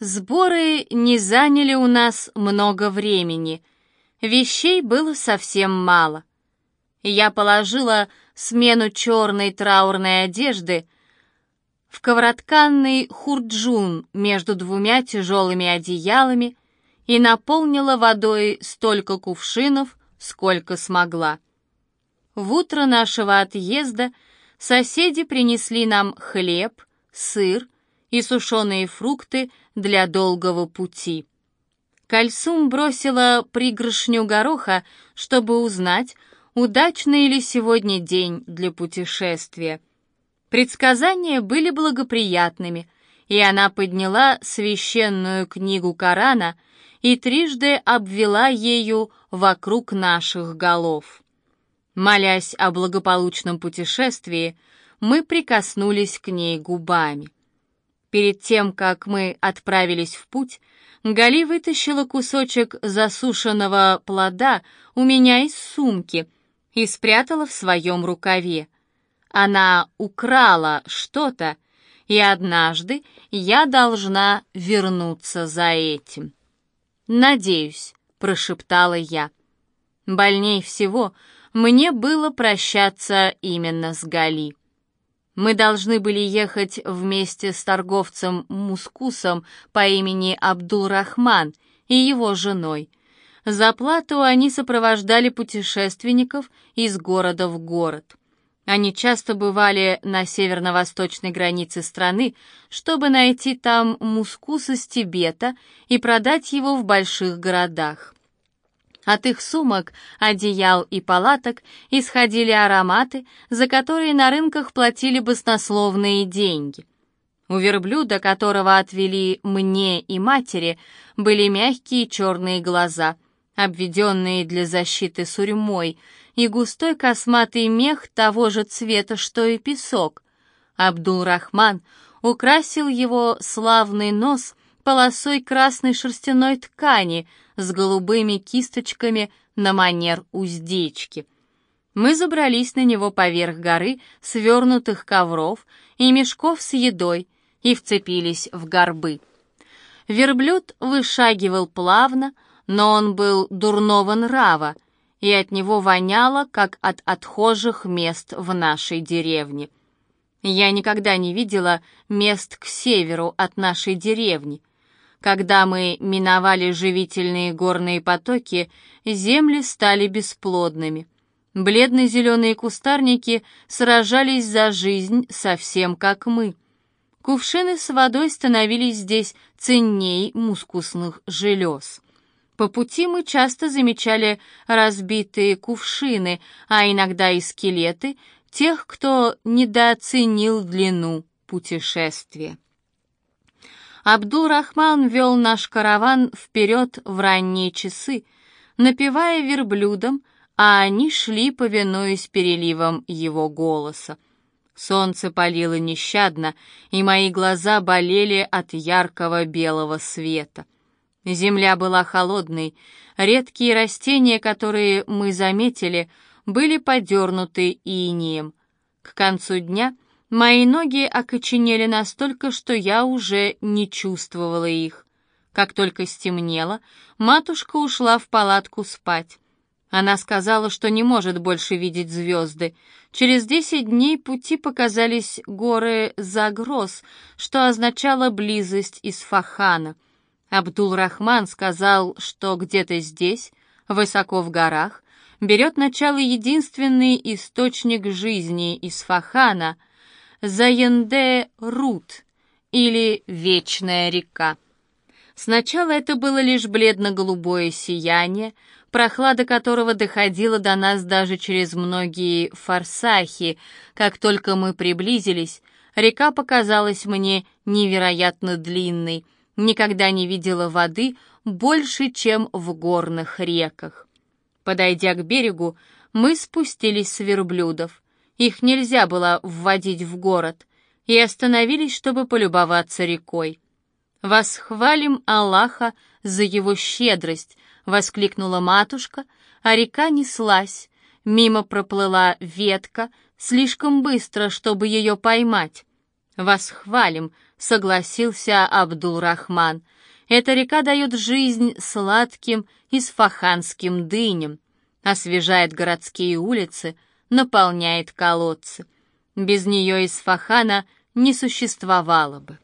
Сборы не заняли у нас много времени. Вещей было совсем мало. Я положила смену черной траурной одежды в ковротканный хурджун между двумя тяжелыми одеялами и наполнила водой столько кувшинов, сколько смогла. В утро нашего отъезда соседи принесли нам хлеб, сыр и сушеные фрукты для долгого пути. Кальсум бросила пригоршню гороха, чтобы узнать, удачный ли сегодня день для путешествия. Предсказания были благоприятными, и она подняла священную книгу Корана и трижды обвела ею вокруг наших голов. Молясь о благополучном путешествии, мы прикоснулись к ней губами. Перед тем, как мы отправились в путь, Гали вытащила кусочек засушенного плода у меня из сумки и спрятала в своем рукаве. Она украла что-то, и однажды я должна вернуться за этим. «Надеюсь», — прошептала я. Больней всего мне было прощаться именно с Гали. Мы должны были ехать вместе с торговцем Мускусом по имени Абдул-Рахман и его женой. За плату они сопровождали путешественников из города в город. Они часто бывали на северно-восточной границе страны, чтобы найти там мускус из Тибета и продать его в больших городах. От их сумок, одеял и палаток исходили ароматы, за которые на рынках платили баснословные деньги. У верблюда, которого отвели мне и матери, были мягкие черные глаза, обведенные для защиты сурьмой, и густой косматый мех того же цвета, что и песок. Абдул-Рахман украсил его славный нос полосой красной шерстяной ткани с голубыми кисточками на манер уздечки. Мы забрались на него поверх горы свернутых ковров и мешков с едой и вцепились в горбы. Верблюд вышагивал плавно, но он был дурного нрава, и от него воняло, как от отхожих мест в нашей деревне. Я никогда не видела мест к северу от нашей деревни. Когда мы миновали живительные горные потоки, земли стали бесплодными. Бледно-зеленые кустарники сражались за жизнь совсем как мы. Кувшины с водой становились здесь ценней мускусных желез. По пути мы часто замечали разбитые кувшины, а иногда и скелеты тех, кто недооценил длину путешествия. Абдул-Рахман вел наш караван вперед в ранние часы, напевая верблюдом, а они шли, повинуясь переливам его голоса. Солнце палило нещадно, и мои глаза болели от яркого белого света. Земля была холодной, редкие растения, которые мы заметили, были подернуты инием. К концу дня — Мои ноги окоченели настолько, что я уже не чувствовала их. Как только стемнело, матушка ушла в палатку спать. Она сказала, что не может больше видеть звезды. Через десять дней пути показались горы Загроз, что означало близость из Фахана. Абдул-Рахман сказал, что где-то здесь, высоко в горах, берет начало единственный источник жизни из Фахана — Заенде-Рут или Вечная река. Сначала это было лишь бледно-голубое сияние, прохлада которого доходила до нас даже через многие форсахи. Как только мы приблизились, река показалась мне невероятно длинной. Никогда не видела воды больше, чем в горных реках. Подойдя к берегу, мы спустились с верблюдов. Их нельзя было вводить в город, и остановились, чтобы полюбоваться рекой. «Восхвалим Аллаха за его щедрость!» — воскликнула матушка, а река неслась. Мимо проплыла ветка, слишком быстро, чтобы ее поймать. «Восхвалим!» — согласился Абдул-Рахман. Эта река дает жизнь сладким исфаханским дыням, освежает городские улицы, наполняет колодцы. Без нее Исфахана не существовало бы.